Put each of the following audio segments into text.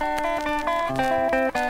Música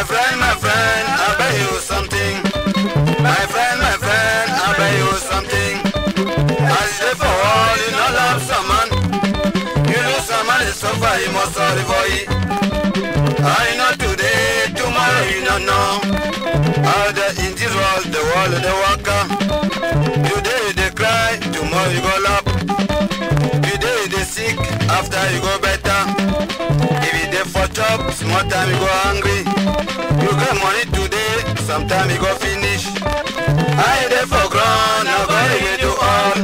My friend, my friend, I'll buy you something. My friend, my friend, I'll buy you something. As you for all, you know love someone. You lose someone, it's suffer, you must sorry for it. I know today, tomorrow you don't know. Out there in this world, the world the worker. Today they cry, tomorrow you go laugh. After you go better. If you dey for chop, small time you go hungry. You get money today, sometime you go finish. I dey for ground, now God dey do all.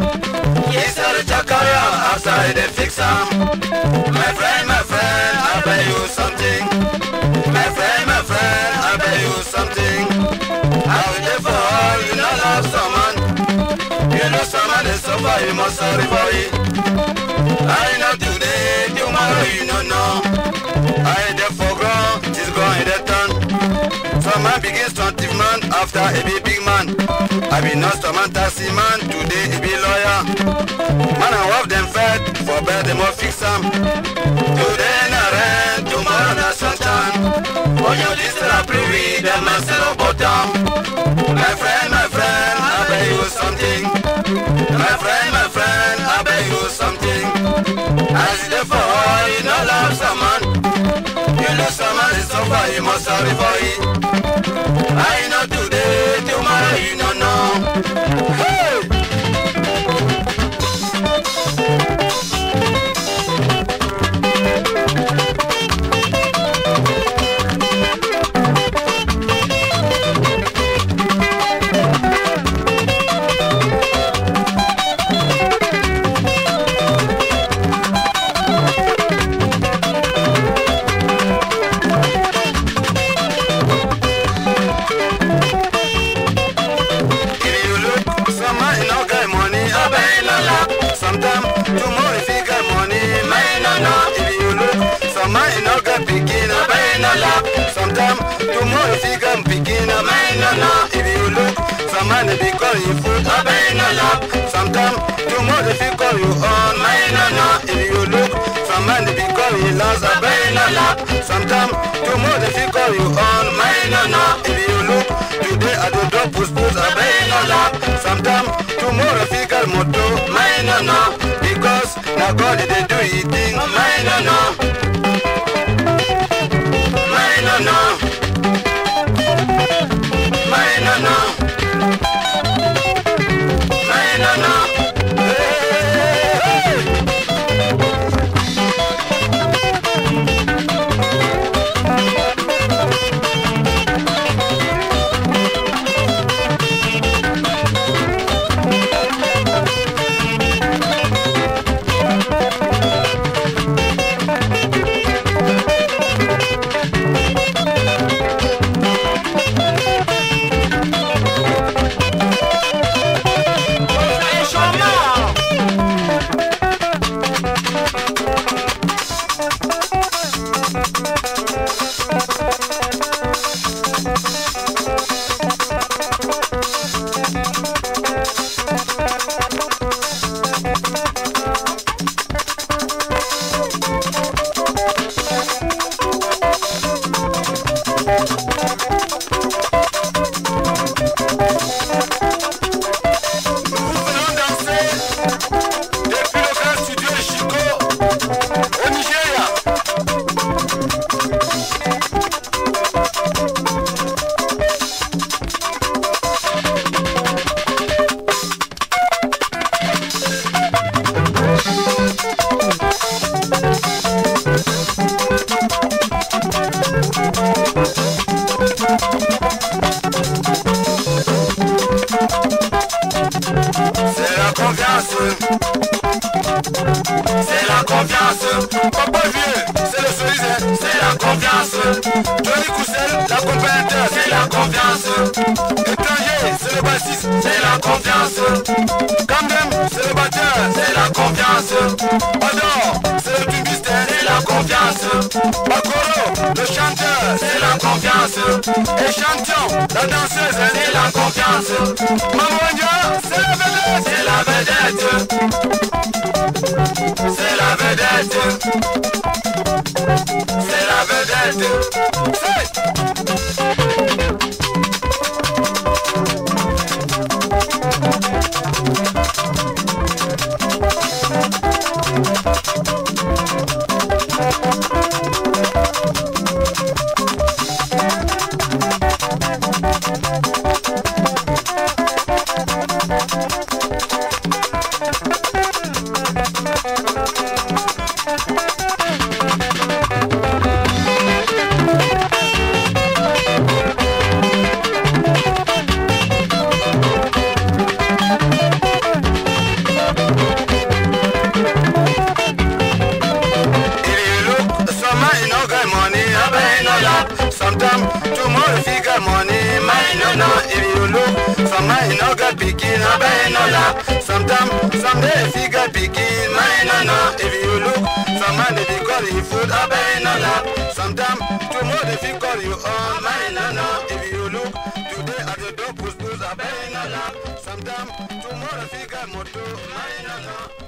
Instead of chakara, I dey fix am. My friend, my friend, I buy you something. My friend, my friend, I buy you something. I will dey for all, you know love someone. You know someone dey suffer, you must sorry for it. Begin stuntive man after a be big man. I be not man taxi man, today he be lawyer. Man and wife them fed, for bed them all fix am. Today na rent, tomorrow na sunshine. Oh you listen and privy, them man sell bottom. My friend, my friend, I beg you something. My friend, my friend, I beg you something. As you dey for all, you know love someone. You lose someone, it's suffer, you must sorry for it. If you get pikin, I buy no no. If you look, some man they be call you food, I buy no la. Sometime tomorrow if you call you on, man no no. If you look, some man they be call you last, I buy no la. Sometime tomorrow if you call you on, man no no. If you look, today I do drop push push, I buy no la. Sometime tomorrow if you call moto, man no no. Because now God they do it thing, man no C'est la confiance, papa vieux, c'est le cerise, c'est la confiance. Johnny Coussel, la compétiteur, c'est la confiance. Étranger, c'est le bassiste, c'est la confiance. Camden, c'est le batteur, c'est la confiance. Adore, c'est le tubiste, c'est la confiance. C'est la confiance. Et champion, la danseuse, c'est la confiance. Mamouania, c'est la vedette, c'est la vedette. C'est la vedette. C'est la vedette. No get pikin, I bet no lap. Sometimes someday if you get pikin, man no no. If you look, some man you call you food, I bet no lap. Sometimes tomorrow if you call you on, man no no. If you look, today at the door push push, I bet no lap. Sometimes tomorrow if you get motor, man no no.